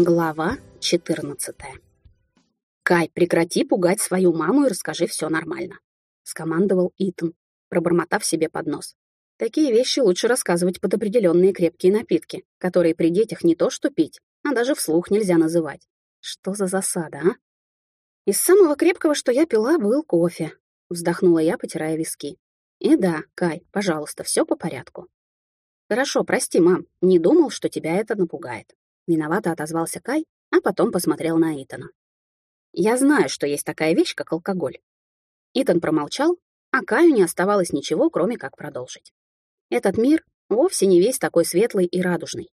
Глава 14 «Кай, прекрати пугать свою маму и расскажи все нормально», — скомандовал Итан, пробормотав себе под нос. Такие вещи лучше рассказывать под определенные крепкие напитки, которые при детях не то что пить, а даже вслух нельзя называть. Что за засада, а? Из самого крепкого, что я пила, был кофе, вздохнула я, потирая виски. И да, Кай, пожалуйста, все по порядку. Хорошо, прости, мам, не думал, что тебя это напугает. Виновато отозвался Кай, а потом посмотрел на Итана. «Я знаю, что есть такая вещь, как алкоголь». Итан промолчал, а Каю не оставалось ничего, кроме как продолжить. Этот мир вовсе не весь такой светлый и радужный,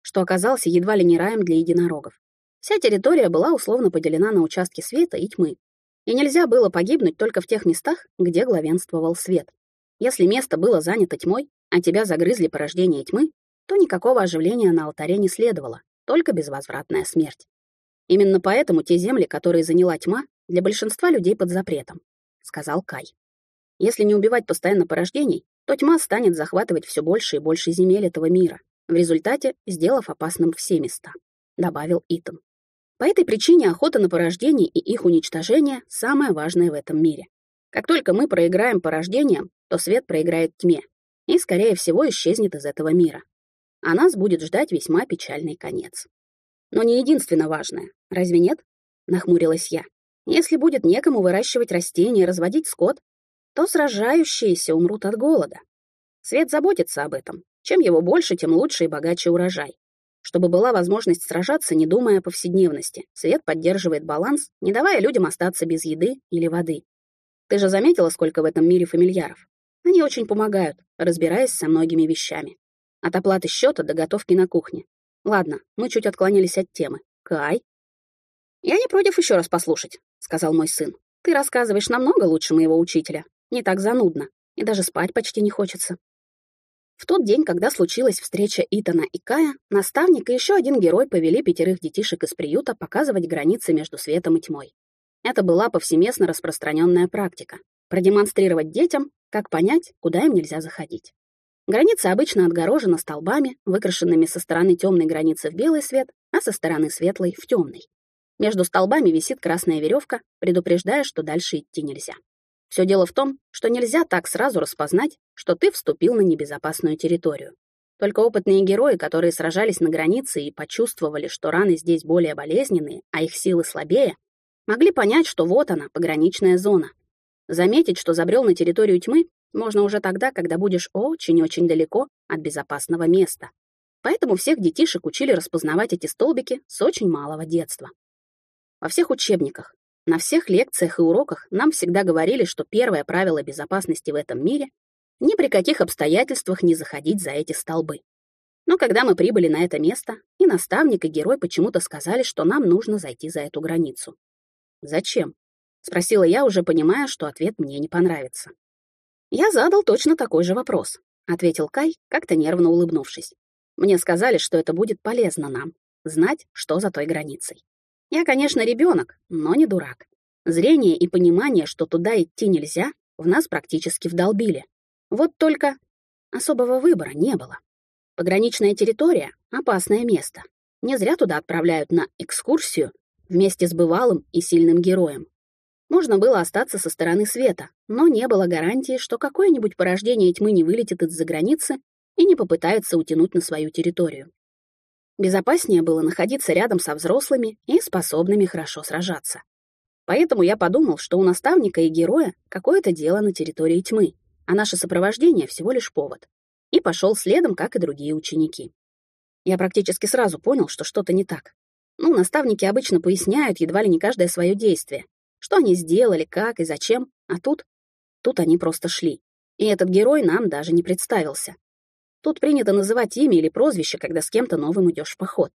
что оказался едва ли не раем для единорогов. Вся территория была условно поделена на участки света и тьмы, и нельзя было погибнуть только в тех местах, где главенствовал свет. Если место было занято тьмой, а тебя загрызли порождения тьмы, то никакого оживления на алтаре не следовало, только безвозвратная смерть. Именно поэтому те земли, которые заняла тьма, для большинства людей под запретом, сказал Кай. Если не убивать постоянно порождений, то тьма станет захватывать все больше и больше земель этого мира, в результате сделав опасным все места, добавил Итан. По этой причине охота на порождений и их уничтожение самое важное в этом мире. Как только мы проиграем порождениям, то свет проиграет тьме и, скорее всего, исчезнет из этого мира а нас будет ждать весьма печальный конец. Но не единственно важное, разве нет? Нахмурилась я. Если будет некому выращивать растения, разводить скот, то сражающиеся умрут от голода. Свет заботится об этом. Чем его больше, тем лучше и богаче урожай. Чтобы была возможность сражаться, не думая о повседневности, Свет поддерживает баланс, не давая людям остаться без еды или воды. Ты же заметила, сколько в этом мире фамильяров? Они очень помогают, разбираясь со многими вещами. От оплаты счета до готовки на кухне. Ладно, мы чуть отклонились от темы. Кай? Я не против еще раз послушать, сказал мой сын. Ты рассказываешь намного лучше моего учителя. Не так занудно. И даже спать почти не хочется. В тот день, когда случилась встреча Итана и Кая, наставник и еще один герой повели пятерых детишек из приюта показывать границы между светом и тьмой. Это была повсеместно распространенная практика — продемонстрировать детям, как понять, куда им нельзя заходить. Граница обычно отгорожена столбами, выкрашенными со стороны темной границы в белый свет, а со стороны светлой — в темный. Между столбами висит красная веревка, предупреждая, что дальше идти нельзя. Все дело в том, что нельзя так сразу распознать, что ты вступил на небезопасную территорию. Только опытные герои, которые сражались на границе и почувствовали, что раны здесь более болезненные, а их силы слабее, могли понять, что вот она, пограничная зона. Заметить, что забрел на территорию тьмы, можно уже тогда, когда будешь очень-очень далеко от безопасного места. Поэтому всех детишек учили распознавать эти столбики с очень малого детства. Во всех учебниках, на всех лекциях и уроках нам всегда говорили, что первое правило безопасности в этом мире — ни при каких обстоятельствах не заходить за эти столбы. Но когда мы прибыли на это место, и наставник, и герой почему-то сказали, что нам нужно зайти за эту границу. «Зачем?» — спросила я, уже понимая, что ответ мне не понравится. «Я задал точно такой же вопрос», — ответил Кай, как-то нервно улыбнувшись. «Мне сказали, что это будет полезно нам, знать, что за той границей. Я, конечно, ребенок, но не дурак. Зрение и понимание, что туда идти нельзя, в нас практически вдолбили. Вот только особого выбора не было. Пограничная территория — опасное место. Не зря туда отправляют на экскурсию вместе с бывалым и сильным героем. Можно было остаться со стороны света, но не было гарантии, что какое-нибудь порождение тьмы не вылетит из-за границы и не попытается утянуть на свою территорию. Безопаснее было находиться рядом со взрослыми и способными хорошо сражаться. Поэтому я подумал, что у наставника и героя какое-то дело на территории тьмы, а наше сопровождение всего лишь повод. И пошел следом, как и другие ученики. Я практически сразу понял, что что-то не так. Ну, наставники обычно поясняют едва ли не каждое свое действие, что они сделали, как и зачем, а тут... Тут они просто шли. И этот герой нам даже не представился. Тут принято называть имя или прозвище, когда с кем-то новым идешь в поход.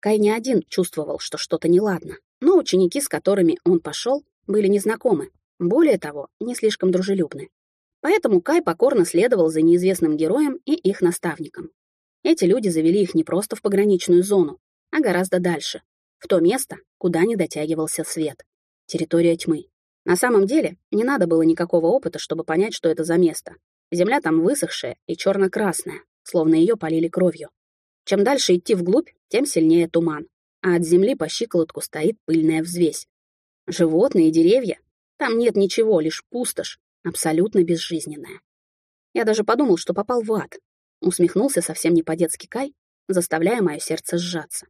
Кай не один чувствовал, что что-то неладно, но ученики, с которыми он пошел, были незнакомы, более того, не слишком дружелюбны. Поэтому Кай покорно следовал за неизвестным героем и их наставником. Эти люди завели их не просто в пограничную зону, а гораздо дальше, в то место, куда не дотягивался свет территория тьмы. На самом деле, не надо было никакого опыта, чтобы понять, что это за место. Земля там высохшая и черно-красная, словно ее полили кровью. Чем дальше идти вглубь, тем сильнее туман. а от земли по щиколотку стоит пыльная взвесь. Животные, деревья. Там нет ничего, лишь пустошь, абсолютно безжизненная. Я даже подумал, что попал в ад. Усмехнулся совсем не по-детски Кай, заставляя мое сердце сжаться.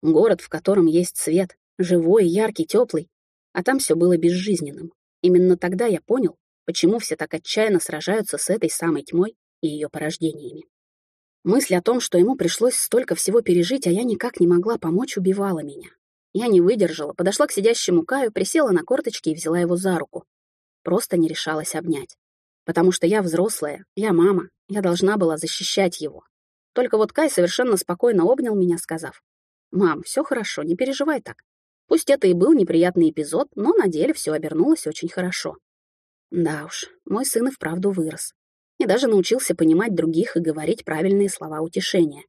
Город, в котором есть свет, живой, яркий, теплый, а там все было безжизненным. Именно тогда я понял, почему все так отчаянно сражаются с этой самой тьмой и ее порождениями. Мысль о том, что ему пришлось столько всего пережить, а я никак не могла помочь, убивала меня. Я не выдержала, подошла к сидящему Каю, присела на корточки и взяла его за руку. Просто не решалась обнять. Потому что я взрослая, я мама, я должна была защищать его. Только вот Кай совершенно спокойно обнял меня, сказав, «Мам, все хорошо, не переживай так. Пусть это и был неприятный эпизод, но на деле все обернулось очень хорошо». Да уж, мой сын и вправду вырос. И даже научился понимать других и говорить правильные слова утешения.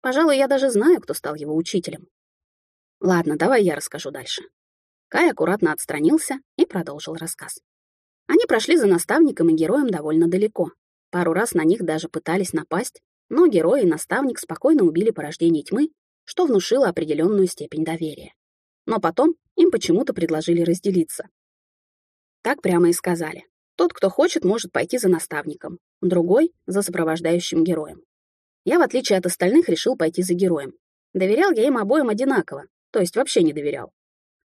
Пожалуй, я даже знаю, кто стал его учителем. Ладно, давай я расскажу дальше. Кай аккуратно отстранился и продолжил рассказ. Они прошли за наставником и героем довольно далеко. Пару раз на них даже пытались напасть, но герой и наставник спокойно убили порождение тьмы, что внушило определенную степень доверия. Но потом им почему-то предложили разделиться. Так прямо и сказали. Тот, кто хочет, может пойти за наставником, другой — за сопровождающим героем. Я, в отличие от остальных, решил пойти за героем. Доверял я им обоим одинаково, то есть вообще не доверял.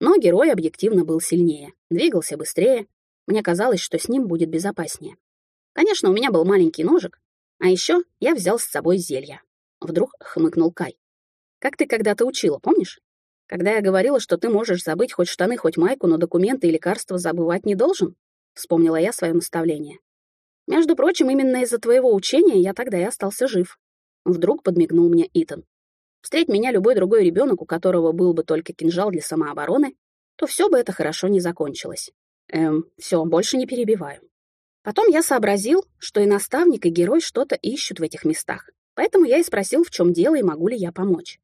Но герой объективно был сильнее, двигался быстрее, мне казалось, что с ним будет безопаснее. Конечно, у меня был маленький ножик, а еще я взял с собой зелья. Вдруг хмыкнул Кай. Как ты когда-то учила, помнишь? Когда я говорила, что ты можешь забыть хоть штаны, хоть майку, но документы и лекарства забывать не должен? Вспомнила я свое наставление. Между прочим, именно из-за твоего учения я тогда и остался жив. Вдруг подмигнул мне Итан. Встреть меня любой другой ребенок, у которого был бы только кинжал для самообороны, то все бы это хорошо не закончилось. Эм, все, больше не перебиваю. Потом я сообразил, что и наставник, и герой что-то ищут в этих местах. Поэтому я и спросил, в чем дело и могу ли я помочь.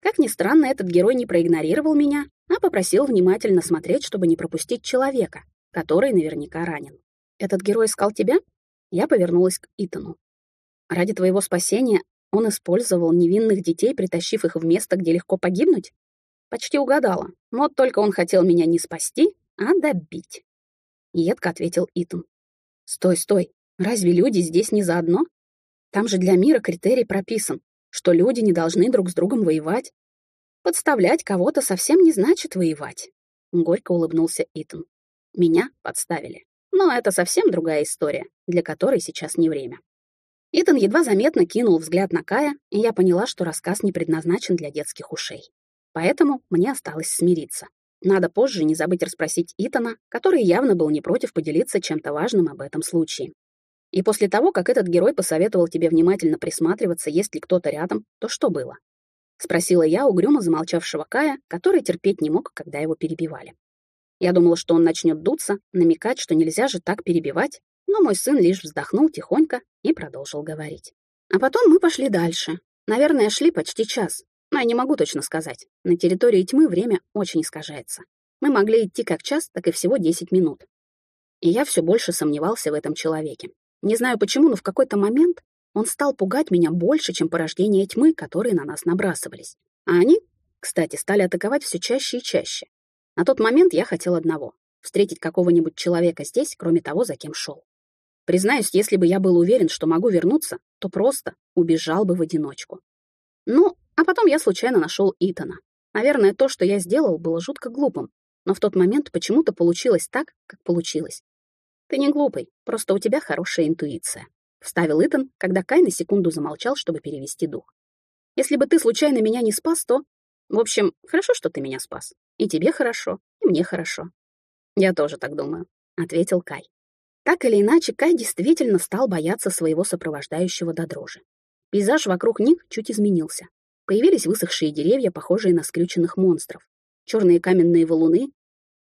Как ни странно, этот герой не проигнорировал меня, а попросил внимательно смотреть, чтобы не пропустить человека, который наверняка ранен. «Этот герой искал тебя?» Я повернулась к Итану. «Ради твоего спасения он использовал невинных детей, притащив их в место, где легко погибнуть?» Почти угадала. Вот только он хотел меня не спасти, а добить. Едко ответил Итан. Стой, стой, разве люди здесь не заодно? Там же для мира критерий прописан, что люди не должны друг с другом воевать. Подставлять кого-то совсем не значит воевать. Горько улыбнулся Итан. Меня подставили. Но это совсем другая история, для которой сейчас не время. Итан едва заметно кинул взгляд на Кая, и я поняла, что рассказ не предназначен для детских ушей. Поэтому мне осталось смириться. Надо позже не забыть расспросить Итана, который явно был не против поделиться чем-то важным об этом случае. И после того, как этот герой посоветовал тебе внимательно присматриваться, есть ли кто-то рядом, то что было? Спросила я угрюмо замолчавшего Кая, который терпеть не мог, когда его перебивали. Я думала, что он начнет дуться, намекать, что нельзя же так перебивать, но мой сын лишь вздохнул тихонько и продолжил говорить. А потом мы пошли дальше. Наверное, шли почти час, но я не могу точно сказать. На территории тьмы время очень искажается. Мы могли идти как час, так и всего 10 минут. И я все больше сомневался в этом человеке. Не знаю почему, но в какой-то момент он стал пугать меня больше, чем порождение тьмы, которые на нас набрасывались. А они, кстати, стали атаковать все чаще и чаще. На тот момент я хотел одного — встретить какого-нибудь человека здесь, кроме того, за кем шел. Признаюсь, если бы я был уверен, что могу вернуться, то просто убежал бы в одиночку. Ну, а потом я случайно нашел Итана. Наверное, то, что я сделал, было жутко глупым, но в тот момент почему-то получилось так, как получилось. «Ты не глупый, просто у тебя хорошая интуиция», — вставил Итан, когда Кай на секунду замолчал, чтобы перевести дух. «Если бы ты случайно меня не спас, то... В общем, хорошо, что ты меня спас. И тебе хорошо, и мне хорошо». «Я тоже так думаю», — ответил Кай. Так или иначе, Кай действительно стал бояться своего сопровождающего до дрожи. Пейзаж вокруг них чуть изменился. Появились высохшие деревья, похожие на скрюченных монстров, черные каменные валуны,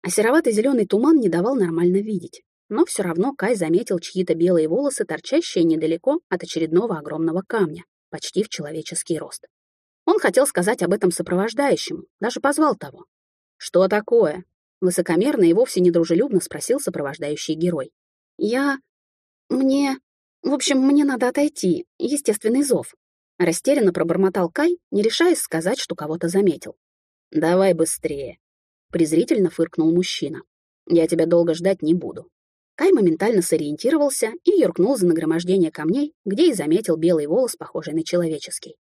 а серовато-зеленый туман не давал нормально видеть. Но все равно Кай заметил чьи-то белые волосы, торчащие недалеко от очередного огромного камня, почти в человеческий рост. Он хотел сказать об этом сопровождающему, даже позвал того. «Что такое?» — высокомерно и вовсе недружелюбно спросил сопровождающий герой. «Я... мне... В общем, мне надо отойти. Естественный зов. Растерянно пробормотал Кай, не решаясь сказать, что кого-то заметил. «Давай быстрее», — презрительно фыркнул мужчина. «Я тебя долго ждать не буду». Кай моментально сориентировался и юркнул за нагромождение камней, где и заметил белый волос, похожий на человеческий.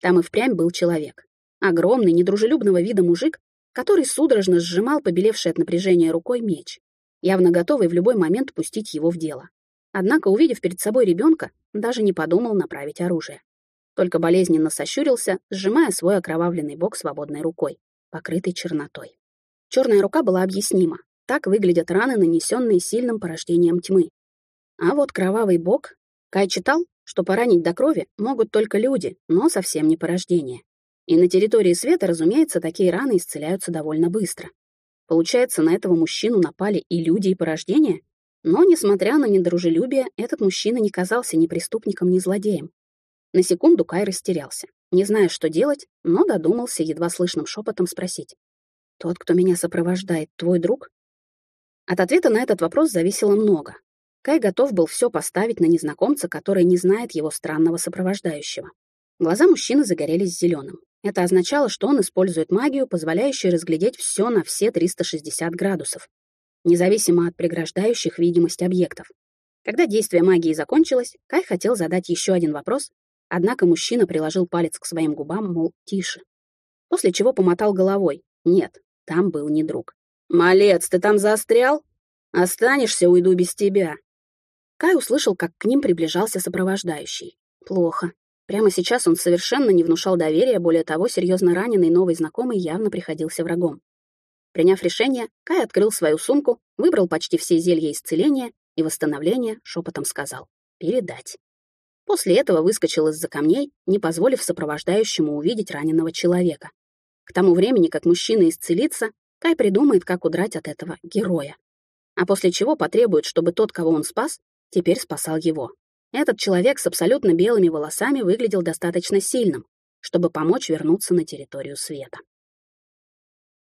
Там и впрямь был человек. Огромный, недружелюбного вида мужик, который судорожно сжимал побелевший от напряжения рукой меч, явно готовый в любой момент пустить его в дело. Однако, увидев перед собой ребенка, даже не подумал направить оружие. Только болезненно сощурился, сжимая свой окровавленный бок свободной рукой, покрытой чернотой. Черная рука была объяснима. Так выглядят раны, нанесенные сильным порождением тьмы. А вот кровавый бок... Кай читал, что поранить до крови могут только люди, но совсем не порождение. И на территории света, разумеется, такие раны исцеляются довольно быстро. Получается, на этого мужчину напали и люди, и порождения? Но, несмотря на недружелюбие, этот мужчина не казался ни преступником, ни злодеем. На секунду Кай растерялся, не зная, что делать, но додумался едва слышным шепотом спросить. «Тот, кто меня сопровождает, твой друг?» От ответа на этот вопрос зависело много. Кай готов был все поставить на незнакомца, который не знает его странного сопровождающего. Глаза мужчины загорелись зеленым. Это означало, что он использует магию, позволяющую разглядеть все на все 360 градусов, независимо от преграждающих видимость объектов. Когда действие магии закончилось, Кай хотел задать еще один вопрос, однако мужчина приложил палец к своим губам, мол, тише. После чего помотал головой. Нет, там был не друг. «Малец, ты там застрял? Останешься, уйду без тебя». Кай услышал, как к ним приближался сопровождающий. Плохо. Прямо сейчас он совершенно не внушал доверия, более того, серьезно раненый новый знакомый явно приходился врагом. Приняв решение, Кай открыл свою сумку, выбрал почти все зелья исцеления и восстановления, шепотом сказал «передать». После этого выскочил из-за камней, не позволив сопровождающему увидеть раненого человека. К тому времени, как мужчина исцелится, Кай придумает, как удрать от этого героя. А после чего потребует, чтобы тот, кого он спас, теперь спасал его. Этот человек с абсолютно белыми волосами выглядел достаточно сильным, чтобы помочь вернуться на территорию света.